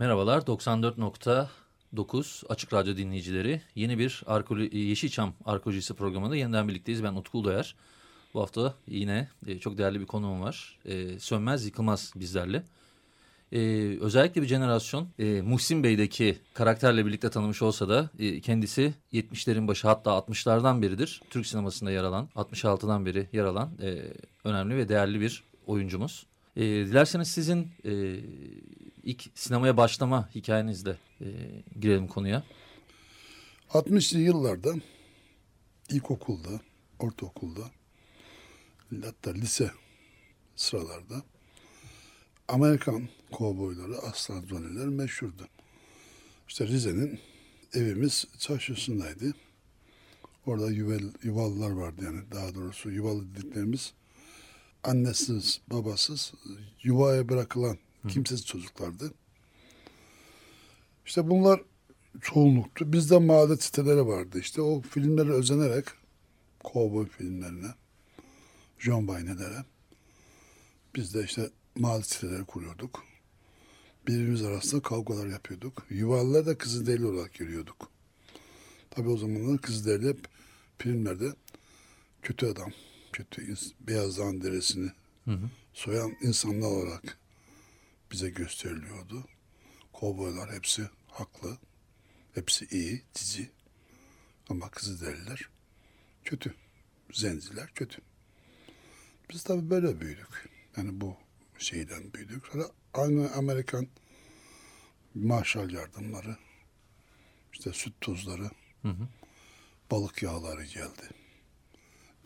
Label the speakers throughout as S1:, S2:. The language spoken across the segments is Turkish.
S1: Merhabalar 94.9 Açık Radyo dinleyicileri. Yeni bir Arkolo Yeşilçam Arkeolojisi programında yeniden birlikteyiz. Ben Utku Uluer. Bu hafta yine e, çok değerli bir konuğum var. E, Sönmez Yıkılmaz bizlerle. E, özellikle bir jenerasyon e, Muhsin Bey'deki karakterle birlikte tanımış olsa da e, kendisi 70'lerin başı hatta 60'lardan beridir. Türk sinemasında yer alan 66'dan beri yer alan e, önemli ve değerli bir oyuncumuz. E, dilerseniz sizin e, ilk sinemaya başlama hikayenizle e, girelim konuya.
S2: 60'lı yıllarda ilkokulda, ortaokulda hatta lise sıralarda Amerikan kovboyları, aslan zoniler meşhurdu. İşte Rize'nin evimiz çarşısındaydı. Orada yuval, yuvalılar vardı yani daha doğrusu yuvalı dediklerimiz annesiz, babasız, yuvaya bırakılan kimsesiz çocuklardı. İşte bunlar çoğunluktu. Bizde mahalle siteleri vardı. İşte o filmlere özenerek kovboy filmlerine, John Wayne'lere biz de işte mahalle siteleri kuruyorduk. Birbirimiz arasında kavgalar yapıyorduk. Yuvalılar da Kızılderili olarak görüyorduk. Tabii o zamanlar Kızılderili hep filmlerde kötü adam, kötü beyaz dağın deresini hı hı. soyan insanlar olarak bize gösteriliyordu. Kovboylar hepsi haklı. Hepsi iyi, cici. Ama Kızılderililer kötü. Zenciler kötü. Biz tabii böyle büyüdük. Yani bu şeyden büyüdük. Sonra aynı Amerikan Marshall yardımları, işte süt tuzları, hı hı. balık yağları geldi.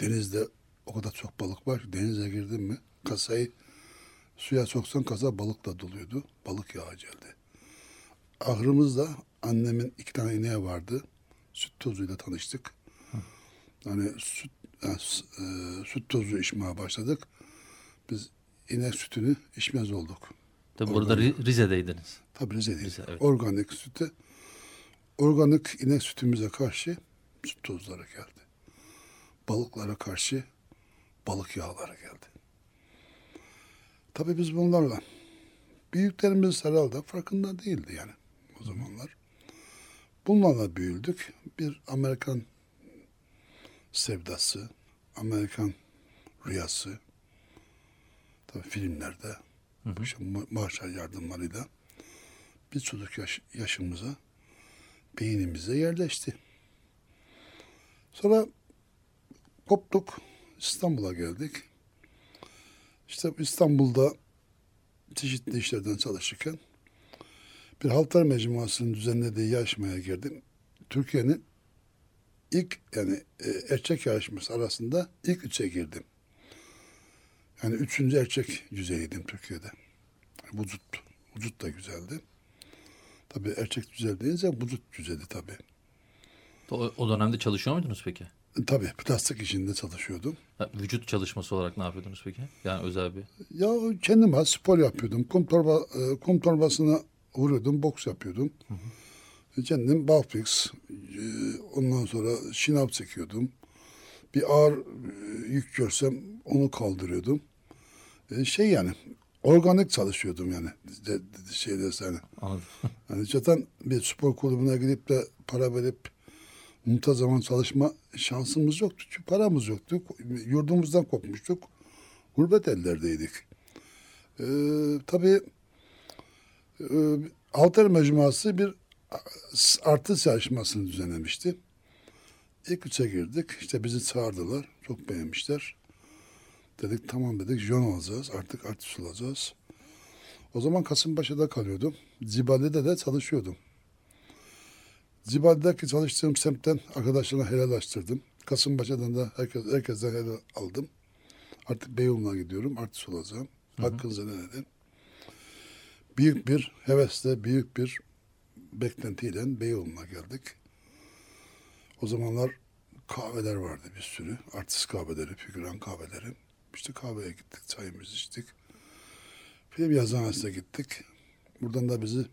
S2: Denizde o kadar çok balık var ki denize girdin mi kasayı suya soksan kasa balıkla doluyordu. Balık yağı geldi. Ahırımızda annemin iki tane ineği vardı. Süt tozuyla tanıştık. Hı. Yani süt yani, e, süt tozu içmeye başladık. Biz inek sütünü içmez olduk.
S1: Tabi burada Rize'deydiniz.
S2: Tabii Rize'deyiz. Rize, evet. Organik sütü. Organik inek sütümüze karşı süt tozları geldi. Balıklara karşı balık yağları geldi. Tabii biz bunlarla büyüklerimiz herhalde farkında değildi yani o zamanlar. Bunlarla büyüldük. Bir Amerikan sevdası, Amerikan rüyası, tabii filmlerde, hı hı. işte Marshall yardımlarıyla bir çocuk yaş yaşımıza, beynimize yerleşti. Sonra koptuk, İstanbul'a geldik. İşte İstanbul'da çeşitli işlerden çalışırken bir halter mecmuasının düzenlediği yarışmaya girdim. Türkiye'nin ilk yani e, erkek yarışması arasında ilk üçe girdim. Yani üçüncü erkek güzeliydim Türkiye'de. Vücut, vücut da güzeldi. Tabii erkek güzel deyince vücut güzeldi tabii.
S1: O, o dönemde çalışıyor muydunuz peki?
S2: Tabii plastik işinde çalışıyordum.
S1: Ha, vücut çalışması olarak ne yapıyordunuz peki? Yani özel bir...
S2: Ya kendim az spor yapıyordum. Kum, torba, e, kum torbasına vuruyordum, boks yapıyordum. Hı hı. Kendim barfix, e, ondan sonra şınav çekiyordum. Bir ağır e, yük görsem onu kaldırıyordum. Şey yani organik çalışıyordum yani de, de, yani. Anladım. Yani zaten bir spor kulübüne gidip de para verip muntazaman çalışma şansımız yoktu. Çünkü paramız yoktu. Yurdumuzdan kopmuştuk. Gurbet ellerdeydik. Ee, tabii e, Alter Mecmuası bir artı çalışmasını düzenlemişti. İlk üçe girdik. İşte bizi çağırdılar. Çok beğenmişler. Dedik tamam dedik jön alacağız. Artık artist olacağız. O zaman Kasımpaşa'da kalıyordum. Zibali'de de çalışıyordum. Zibali'deki çalıştığım semtten arkadaşlarına helallaştırdım. Kasımpaşa'dan da herkes, herkesten helal aldım. Artık Beyoğlu'na gidiyorum. Artist olacağım. Hakkınızı ne dedim. Büyük bir hevesle, büyük bir beklentiyle Beyoğlu'na geldik. O zamanlar kahveler vardı bir sürü. Artist kahveleri, figüran kahveleri. İşte kahveye gittik, çayımızı içtik. Film yazıhanesine gittik. Buradan da bizi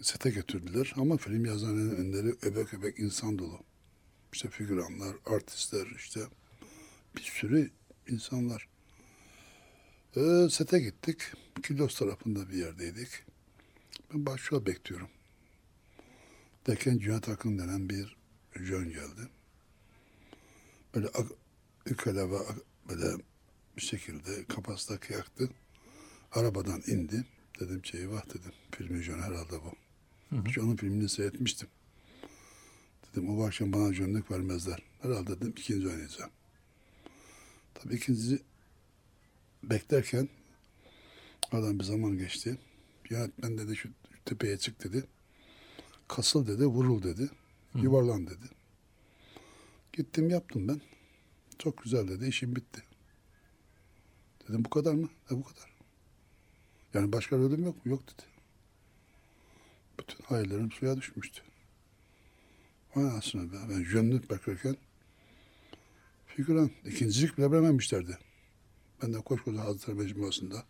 S2: sete götürdüler. Ama film yazıhanenin önleri öbek öbek insan dolu. İşte figüranlar, artistler, işte bir sürü insanlar. Ee, sete gittik. Kilos tarafında bir yerdeydik. Ben başrol bekliyorum. Derken Cüneyt Akın denen bir jön geldi. Böyle ak- ükeleve ak- böyle bir şekilde kafasında kıyaktı. Arabadan indi. Dedim ki eyvah dedim. Filmi jön herhalde bu. Hiç onun filmini seyretmiştim. Dedim o akşam bana jönlük vermezler. Herhalde dedim ikinci oynayacağım. Tabii ikinci beklerken adam bir zaman geçti. Yönetmen dedi şu tepeye çık dedi. Kasıl dedi, vurul dedi. Yuvarlan dedi. Gittim yaptım ben. Çok güzel dedi, işim bitti. Dedim bu kadar mı? E bu kadar. Yani başka rolüm yok mu? Yok dedi. Bütün hayallerim suya düşmüştü. Vay aslında be. Ben jönlük beklerken figüran ikincilik bile verememişlerdi. Ben de koskoca Hazretleri Mecmuası'nda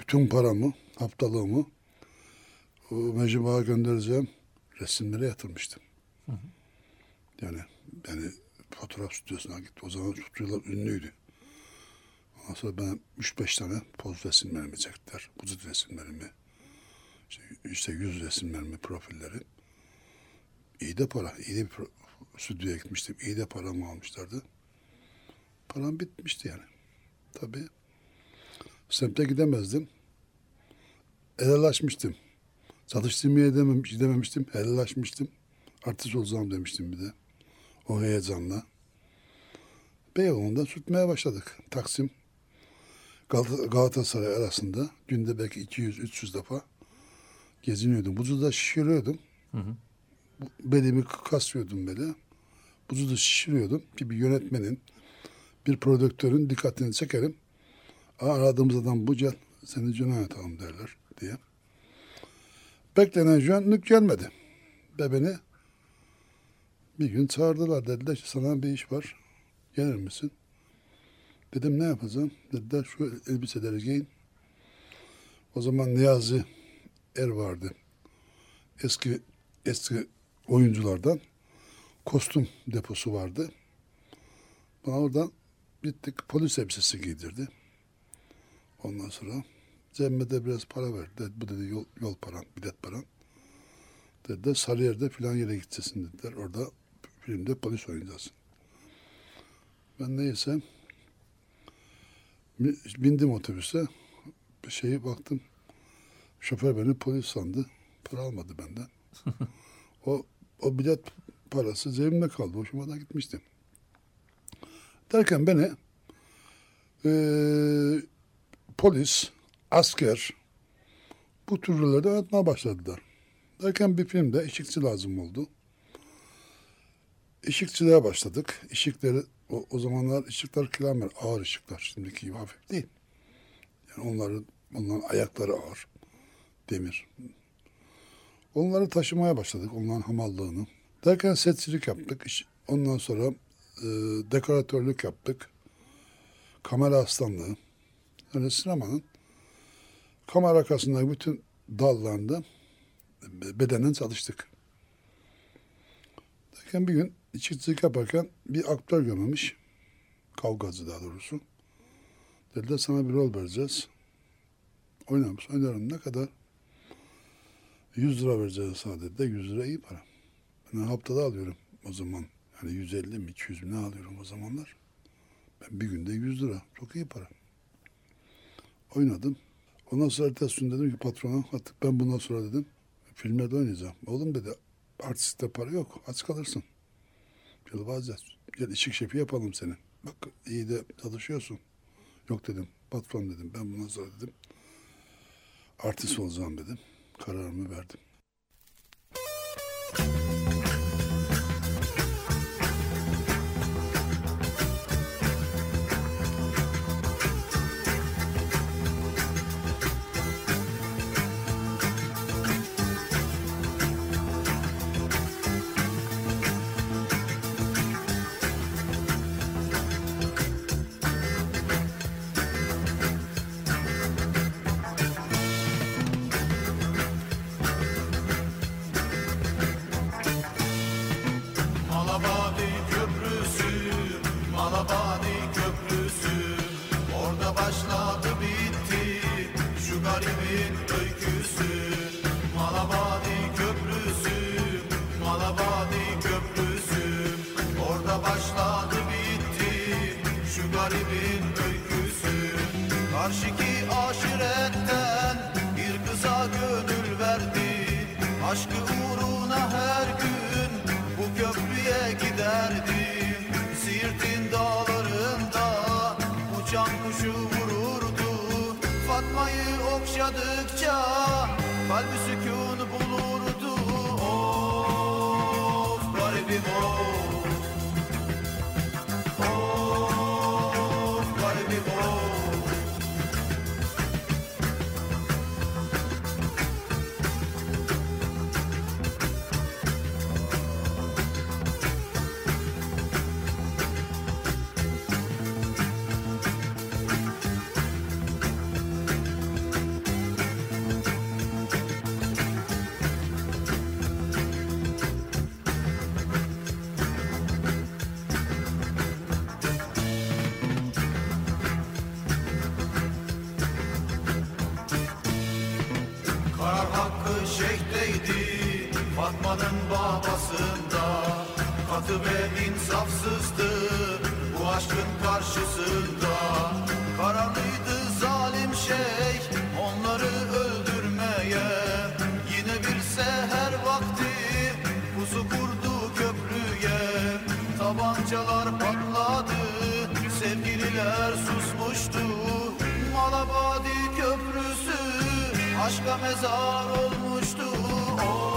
S2: bütün paramı, haftalığımı o mecmuaya göndereceğim resimlere yatırmıştım. Yani yani fotoğraf stüdyosuna gitti. O zaman stüdyolar ünlüydü. Ondan sonra ben 3-5 tane poz resimlerimi çektiler. Vücut resimlerimi. İşte, işte yüz resimlerimi, profilleri. İyi de para. iyi de bir pro- stüdyoya gitmiştim. İyi de paramı almışlardı. Param bitmişti yani. Tabii. Semte gidemezdim. Helallaşmıştım. Çalıştığımı edemem, gidememiştim. Helallaşmıştım. Artist olacağım demiştim bir de. O heyecanla. Beyoğlu'nda sürtmeye başladık. Taksim, Galata- Galatasaray arasında günde belki 200-300 defa geziniyordum. Buzu şişiriyordum. Bu- Belimi kasıyordum böyle. Buzu da şişiriyordum ki bir yönetmenin, bir prodüktörün dikkatini çekerim. Aa, aradığımız adam bu gel, seni cüne atalım derler diye. Beklenen jönlük gelmedi. Ve beni bir gün çağırdılar. Dediler ki sana bir iş var. Gelir misin? Dedim ne yapacağım? Dediler şu elbiseleri giyin. O zaman Niyazi Er vardı. Eski eski oyunculardan kostüm deposu vardı. Bana oradan gittik polis elbisesi giydirdi. Ondan sonra cebime de biraz para verdi. Dedi, Bu dedi yol, yol paran, bilet paran. Dediler Sarıyer'de filan yere gideceksin dediler. Orada filmde polis oynayacaksın. Ben neyse bi- bindim otobüse. Şeye baktım. Şoför beni polis sandı. Para almadı benden. o o bilet parası cebimde kaldı. Hoşuma da gitmişti. Derken beni eee, polis, asker bu tür rollerde oynatmaya başladılar. Derken bir filmde eşikçi lazım oldu. Işıkçılığa başladık. Işıkları o, o zamanlar ışıklar kilometre ağır ışıklar. Şimdiki gibi hafif değil. Yani onların onların ayakları ağır. Demir. Onları taşımaya başladık. Onların hamallığını. Derken setçilik yaptık. Ondan sonra e, dekoratörlük yaptık. Kamera aslanlığı. Yani sinemanın kamera arkasındaki bütün dallarında be- bedenen çalıştık. Derken bir gün içicilik yaparken bir aktör görmemiş. Kavgacı daha doğrusu. Dediler sana bir rol vereceğiz. Oynar mısın? Oynarım. Ne kadar? 100 lira vereceğiz dediler. 100 lira iyi para. Ben haftada alıyorum o zaman. Yani 150 mi 200 mi ne alıyorum o zamanlar. Ben bir günde 100 lira. Çok iyi para. Oynadım. Ondan sonra ertesi gün dedim ki patrona artık ben bundan sonra dedim filmlerde oynayacağım. Oğlum dedi artistte para yok. Aç kalırsın. Gel vazgeç. Gel ışık şefi yapalım seni. Bak iyi de çalışıyorsun. Yok dedim. Patron dedim. Ben bundan sonra dedim artist olacağım dedim. Kararımı verdim.
S3: Okşadıkça kalbi sükun bulurdu. Of garibim of hakkı şeyhteydi Fatma'nın babasında. Katı ve insafsızdı Bu aşkın karşısında. Kararlıydı zalim şeyh Onları öldürmeye. Yine bir seher vakti Pusu kurdu köprüye. Tabancalar patladı Sevgililer susmuştu. Malabadi Aşka mezar olmuştu Of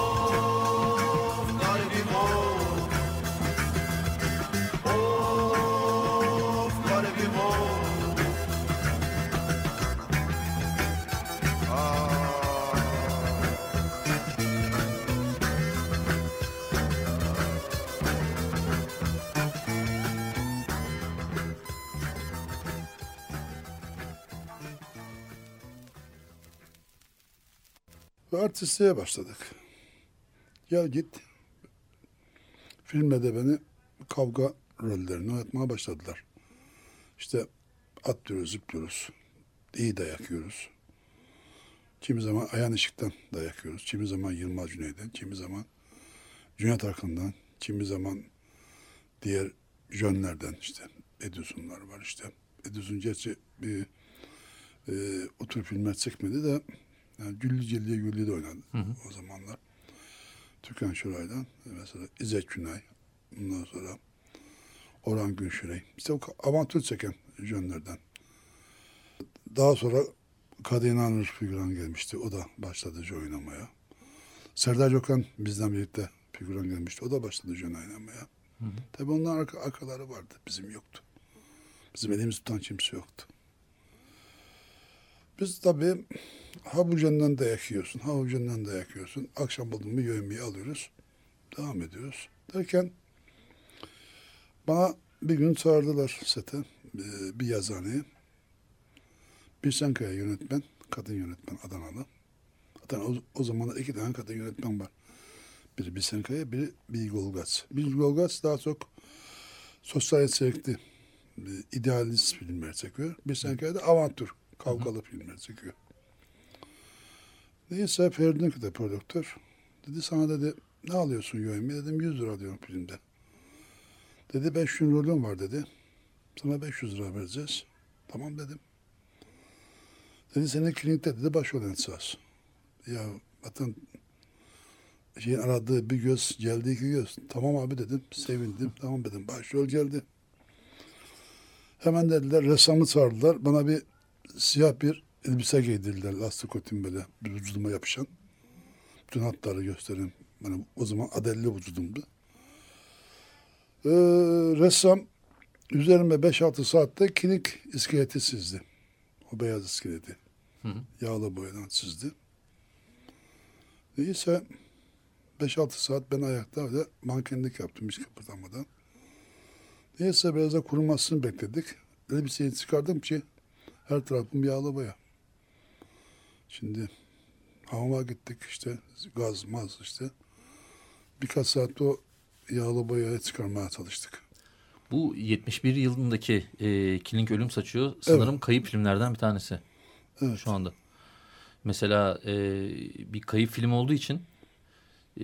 S2: Ve artistliğe başladık. Gel git. Filmde de beni kavga rollerini oynatmaya başladılar. İşte atlıyoruz, zıplıyoruz. İyi dayak yiyoruz. Kimi zaman Ayhan Işık'tan dayak yiyoruz. Kimi zaman Yılmaz Güney'den, kimi zaman Cüneyt Arkın'dan, kimi zaman diğer jönlerden işte Edison'lar var işte. Edison gerçi bir e, o tür filmler çekmedi de yani Güllü Celliye Güllü de oynadı o zamanlar. Türkan Şoray'dan mesela İzzet Günay, ondan sonra Orhan Günşürey. İşte o avantür çeken jönlerden. Daha sonra Kadir İnanır figüran gelmişti. O da başladı oynamaya. Serdar Gökhan bizden birlikte figüran gelmişti. O da başladı jön oynamaya. Tabii onların arka, arkaları vardı. Bizim yoktu. Bizim elimiz tutan kimse yoktu. Biz tabii havucundan dayak yiyorsun, havucundan dayak yiyorsun. Akşam buldun mu yemeği alıyoruz. Devam ediyoruz. Derken bana bir gün çağırdılar sete, e, bir yazıhaneye. Bir Senkaya yönetmen, kadın yönetmen Adanalı. Zaten o, o zamanlar iki tane kadın yönetmen var. Biri Bisenkaya, biri Bilgi Olgaz. Bilgi Olgaz daha çok sosyal içerikli, e, idealist filmler çekiyor. Bisenkaya da avantür, kavgalı filmler çekiyor. Neyse Feridun de prodüktör. Dedi sana dedi ne alıyorsun yemeği? Dedim 100 lira alıyorum filmde. Dedi 5 gün rolün var dedi. Sana 500 lira vereceğiz. Tamam dedim. Dedi senin klinikte dedi başrol oynatacağız. Ya zaten şeyin aradığı bir göz geldi iki göz. Tamam abi dedim. Sevindim. Tamam dedim. Başrol geldi. Hemen dediler ressamı çağırdılar. Bana bir siyah bir elbise giydirdiler. Lastik kotin böyle bir vücuduma yapışan. Bütün hatları gösterin. Yani o zaman adelli vücudumdu. Ee, ressam üzerime 5-6 saatte klinik iskeleti çizdi. O beyaz iskeleti. Yağlı boyadan çizdi. Neyse 5-6 saat ben ayakta öyle mankenlik yaptım hiç kıpırdamadan. Neyse biraz da kurumasını bekledik. Elbiseyi çıkardım ki her tarafım yağlı boya. Şimdi hamama gittik işte gaz maz işte. Birkaç saat o yağlı boyaya çıkarmaya çalıştık.
S1: Bu 71 yılındaki e, Killing Ölüm Saçıyor sanırım kayıp filmlerden bir tanesi
S2: Evet.
S1: şu anda. Mesela e, bir kayıp film olduğu için e,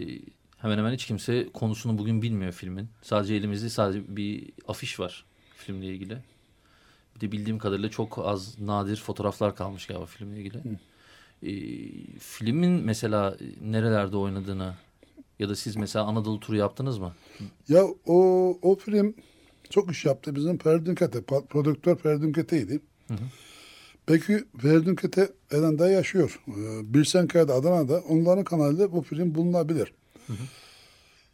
S1: hemen hemen hiç kimse konusunu bugün bilmiyor filmin. Sadece elimizde sadece bir afiş var filmle ilgili. Bir de bildiğim kadarıyla çok az nadir fotoğraflar kalmış galiba filmle ilgili. E, filmin mesela nerelerde oynadığını ya da siz mesela Anadolu turu yaptınız mı?
S2: Ya o, o film çok iş yaptı. Bizim Feridun Kete, pa- prodüktör Feridun Kete'ydi. Peki Feridun Kete halen daha yaşıyor. Ee, Birsenkaya'da Adana'da onların kanalıyla bu film bulunabilir.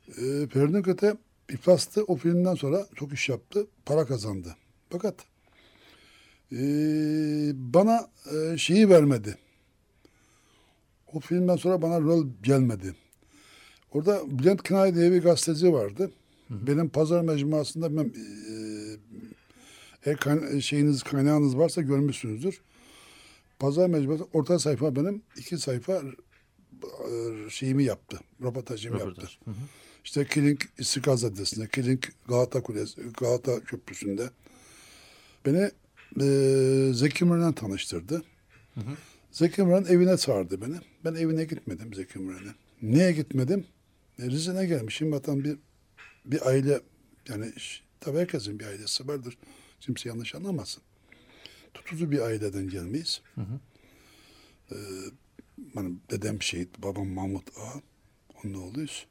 S2: Ee, Feridun Kete iflaslı o filmden sonra çok iş yaptı. Para kazandı. Fakat ee, bana ee, şeyi vermedi. O filmden sonra bana rol gelmedi. Orada Bülent Kınay diye bir gazeteci vardı. Benim pazar mecmuasında ben, e, kan- şeyiniz kaynağınız varsa görmüşsünüzdür. Pazar mecmuası orta sayfa benim iki sayfa e, şeyimi yaptı. Röportajımı yaptı.
S1: Hı hı.
S2: İşte Killing İstiklal Caddesi'nde, Killing Galata Kulesi, Galata Köprüsü'nde. Beni e, Zeki Müren'le tanıştırdı. Zeki Müren evine çağırdı beni. Ben evine gitmedim Zeki Müren'e. Niye gitmedim? E, Rize'ne gelmişim. Vatan bir bir aile yani tabii herkesin bir ailesi vardır. Kimse yanlış anlamasın. Tutucu bir aileden gelmeyiz. Ee, benim dedem şehit, babam Mahmut Ağa. Onun oğluyuz.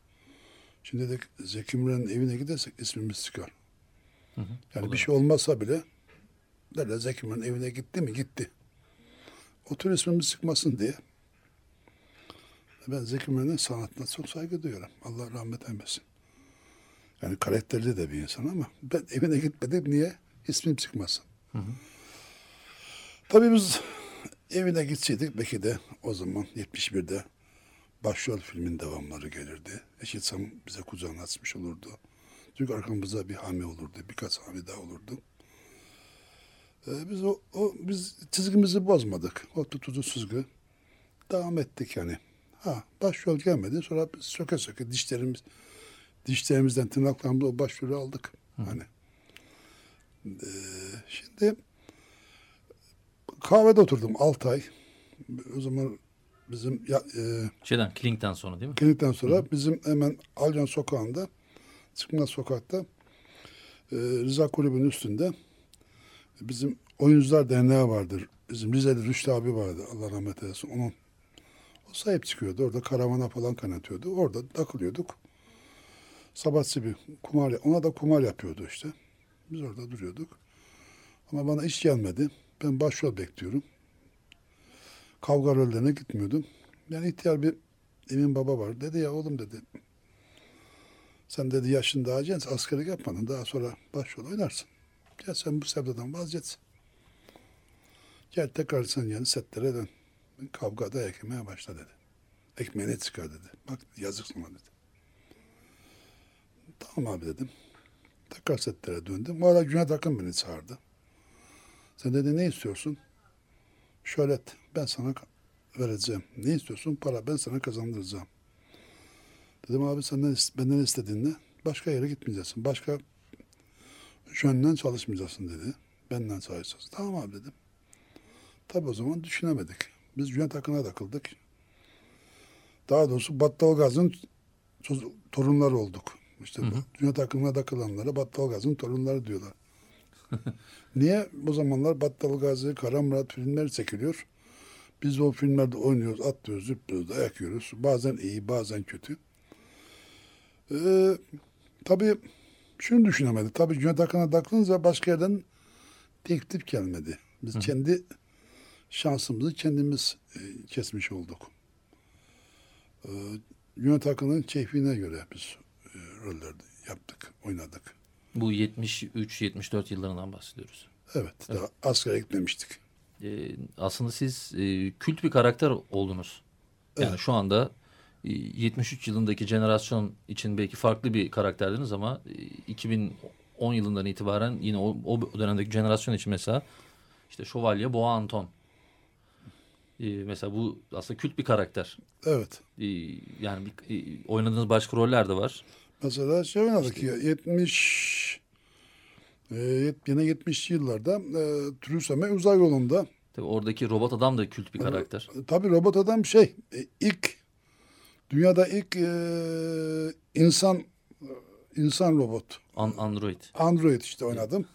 S2: Şimdi dedik Zeki Müren'in evine gidersek ismimiz çıkar. Yani bir şey olmazsa bile derler Zeki Müren'in evine gitti mi? Gitti. O tür ismimiz çıkmasın diye. Ben Zeki Müren'in sanatına çok saygı duyuyorum. Allah rahmet eylesin. Yani karakterli de bir insan ama ben evine gitmedim. Niye? İsmim çıkmasın. Tabii biz evine gitseydik belki de o zaman 71'de başrol filmin devamları gelirdi. Eşitsam bize kucağını açmış olurdu. Çünkü arkamızda bir hami olurdu. Birkaç hami daha olurdu. Ee, biz o, o biz çizgimizi bozmadık. O tutucu çizgi devam ettik yani. Ha başrol gelmedi. Sonra biz söke söke dişlerimiz dişlerimizden tırnaklarımızla o başrolü aldık. Hani. Ee, şimdi kahvede oturdum 6 ay. O zaman bizim ya, e,
S1: Şeyden Killing'den sonra değil mi?
S2: klinikten sonra bizim hemen Alcan sokağında Çıkmaz sokakta e, Rıza Kulübü'nün üstünde bizim Oyuncular Derneği vardır. Bizim Rizeli Rüştü abi vardı. Allah rahmet eylesin. Onun o sahip çıkıyordu. Orada karavana falan kanatıyordu. Orada takılıyorduk. Sabahçı bir kumar, ona da kumar yapıyordu işte. Biz orada duruyorduk. Ama bana iş gelmedi. Ben başrol bekliyorum. Kavga rollerine gitmiyordum. Yani ihtiyar bir Emin baba var. Dedi ya oğlum dedi. Sen dedi yaşın daha genç askerlik yapmadın. Daha sonra başrol oynarsın. Gel sen bu sevdadan vazgeç. Gel tekrar sen yani setlere dön. Kavgada ekmeğe başla dedi. Ekmeğine çıkar dedi. Bak yazık sana dedi. Tamam abi dedim. Tekrar setlere döndüm. Bu arada Cüneyt Akın beni çağırdı. Sen dedi ne istiyorsun? Şöhret ben sana vereceğim. Ne istiyorsun? Para ben sana kazandıracağım. Dedim abi senden benden istediğin ne? Başka yere gitmeyeceksin. Başka yönden çalışmayacaksın dedi. Benden çalışacaksın. Tamam abi dedim. Tabi o zaman düşünemedik. Biz Cüneyt Akın'a takıldık. Daha doğrusu Battal Gaz'ın torunları olduk. İşte Cüneyt Akın'a takılanlara Battal Gaz'ın torunları diyorlar. Niye? O zamanlar Battal Gazi, Kara Murat filmler çekiliyor. Biz o filmlerde oynuyoruz, atlıyoruz, zıplıyoruz, dayak yiyoruz. Bazen iyi, bazen kötü. Ee, tabii şunu düşünemedik. Tabii Cüneyt Akın'a takılınca başka yerden teklif gelmedi. Biz kendi şansımızı kendimiz e, kesmiş olduk. Ee, Cüneyt Akın'ın keyfine göre biz e, roller yaptık, oynadık.
S1: Bu 73-74 yıllarından bahsediyoruz.
S2: Evet, daha askere gitmemiştik.
S1: Ee, aslında siz e, kült bir karakter oldunuz. Yani
S2: Evet.
S1: şu anda e, 73 yılındaki jenerasyon için belki farklı bir karakterdiniz ama e, 2010 yılından itibaren yine o, o dönemdeki jenerasyon için mesela işte Şövalye Boğa Anton. E, mesela bu aslında kült bir karakter.
S2: Evet.
S1: E, yani e, oynadığınız başka roller de var.
S2: Mesela şey oynadık ya 70 e, yine 70'li yıllarda e, Trüseme uzay yolunda.
S1: Tabii oradaki robot adam da kült bir karakter.
S2: Tabii robot adam şey e, ilk dünyada ilk e, insan insan robot.
S1: An- Android.
S2: Android işte oynadım.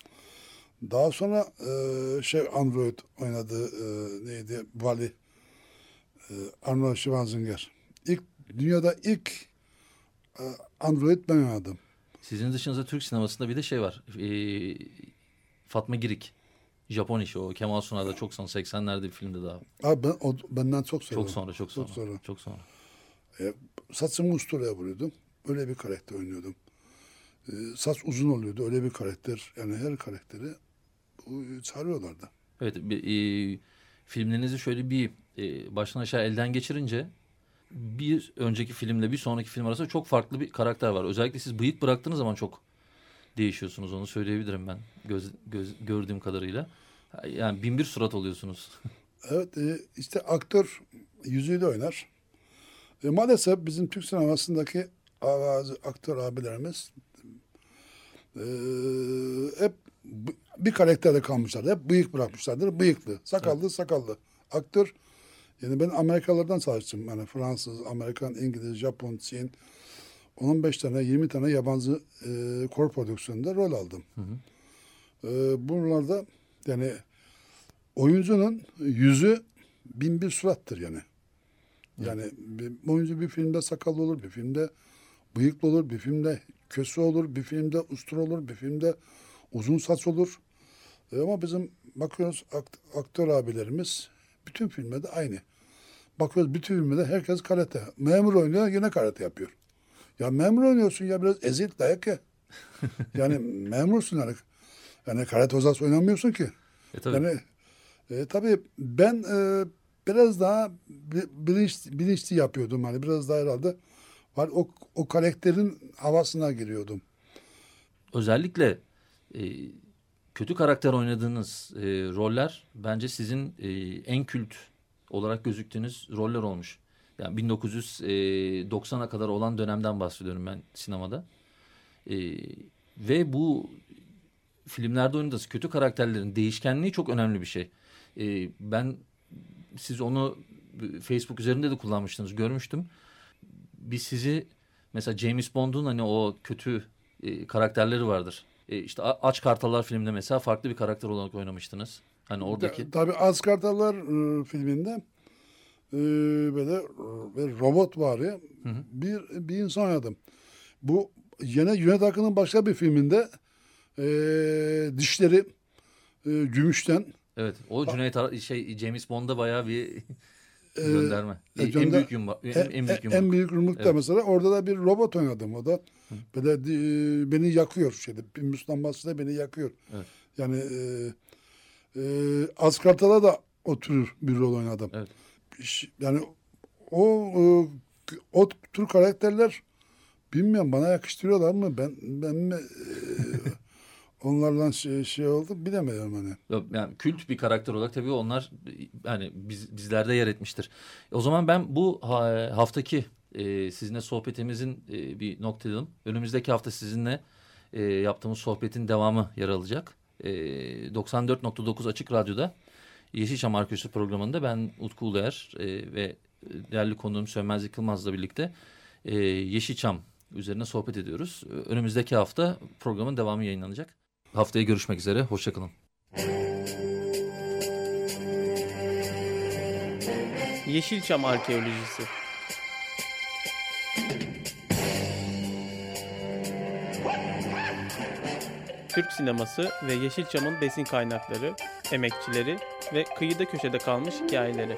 S2: Daha sonra e, şey Android oynadı e, neydi Vali e, Arnold Schwarzenegger. İlk dünyada ilk e, Android ben oynadım.
S1: Sizin dışınızda Türk sinemasında bir de şey var. Ee, Fatma Girik. Japon işi o. Kemal Sunal'da çok sonra 80'lerde bir filmde daha.
S2: Abi ben o, benden çok sonra.
S1: Çok sonra çok sonra.
S2: Çok sonra.
S1: Çok sonra.
S2: E, saçımı usturaya vuruyordum. Öyle bir karakter oynuyordum. E, saç uzun oluyordu. Öyle bir karakter. Yani her karakteri bu, çağırıyorlardı.
S1: Evet bir, e, filmlerinizi şöyle bir e, baştan aşağı elden geçirince bir önceki filmle bir sonraki film arasında çok farklı bir karakter var. Özellikle siz bıyık bıraktığınız zaman çok değişiyorsunuz onu söyleyebilirim ben göz, göz, gördüğüm kadarıyla. Yani bin bir surat oluyorsunuz.
S2: Evet e, işte aktör yüzüyle oynar. E, maalesef bizim Türk sinemasındaki aktör abilerimiz e, hep bir karakterde kalmışlar. Hep bıyık bırakmışlardır. Bıyıklı, sakallı, sakallı. Aktör yani ben Amerikalılardan çalıştım. Yani Fransız, Amerikan, İngiliz, Japon, Çin. 15 tane, 20 tane yabancı e, kor prodüksiyonunda rol aldım. E, bunlarda yani oyuncunun yüzü bin bir surattır yani. Yani bir oyuncu bir filmde sakallı olur, bir filmde bıyıklı olur, bir filmde köse olur, bir filmde ustur olur, bir filmde uzun saç olur. E, ama bizim bakıyoruz akt- aktör abilerimiz bütün filmde de aynı. Bakıyoruz bütün filmde herkes karate. Memur oynuyor yine karate yapıyor. Ya memur oynuyorsun ya biraz ezik dayak ya. Yani memursun yani. Yani karate hozası oynamıyorsun ki.
S1: E tabii.
S2: Yani e, tabii ben e, biraz daha bi- bilinç, bilinçli yapıyordum hani biraz daha herhalde var o o karakterin havasına giriyordum.
S1: özellikle e, kötü karakter oynadığınız e, roller bence sizin e, en kült olarak gözüktüğünüz roller olmuş. Yani 1990'a kadar olan dönemden bahsediyorum ben sinemada. E, ve bu filmlerde oynadığınız kötü karakterlerin değişkenliği çok önemli bir şey. E, ben siz onu Facebook üzerinde de kullanmıştınız görmüştüm. Biz sizi mesela James Bond'un hani o kötü e, karakterleri vardır. E, işte Aç Kartallar filminde mesela farklı bir karakter olarak oynamıştınız. Hani oradaki
S2: Ta- Tabii Askartalar e, filminde e, böyle e, bir robot var ya bir bir insan oynadım. Bu yine Cüneyt Arkın'ın başka bir filminde e, dişleri e, gümüşten
S1: evet o Cüneyt Ar- şey James Bond'da bayağı bir gönderme.
S2: e,
S1: en
S2: gönder-
S1: büyük yumba, en, en büyük yumruk.
S2: en büyük yumrukta
S1: Evet.
S2: mesela orada da bir robot oynadım o da. Böyle di- beni yakıyor şeyde. Bir muslanmasıyla beni yakıyor.
S1: Evet.
S2: Yani e, e, Askartal'a da o tür bir rol oynadım.
S1: Evet.
S2: Yani o e, o tür karakterler bilmiyorum bana yakıştırıyorlar mı? Ben ben mi e, onlardan şey, şey oldu bilemiyorum hani.
S1: Yok, Yani kült bir karakter olarak tabii onlar yani biz, bizlerde yer etmiştir. O zaman ben bu ha- haftaki e, sizinle sohbetimizin e, bir noktalayalım. Önümüzdeki hafta sizinle e, yaptığımız sohbetin devamı yer alacak. E, 94.9 Açık Radyo'da Yeşilçam Arkeolojisi programında ben Utku Uluer e, ve değerli konuğum Sönmez Yıkılmaz'la birlikte e, Yeşilçam üzerine sohbet ediyoruz. Önümüzdeki hafta programın devamı yayınlanacak. Haftaya görüşmek üzere. Hoşçakalın.
S4: Yeşilçam Arkeolojisi Türk sineması ve Yeşilçam'ın besin kaynakları, emekçileri ve kıyıda köşede kalmış hikayeleri.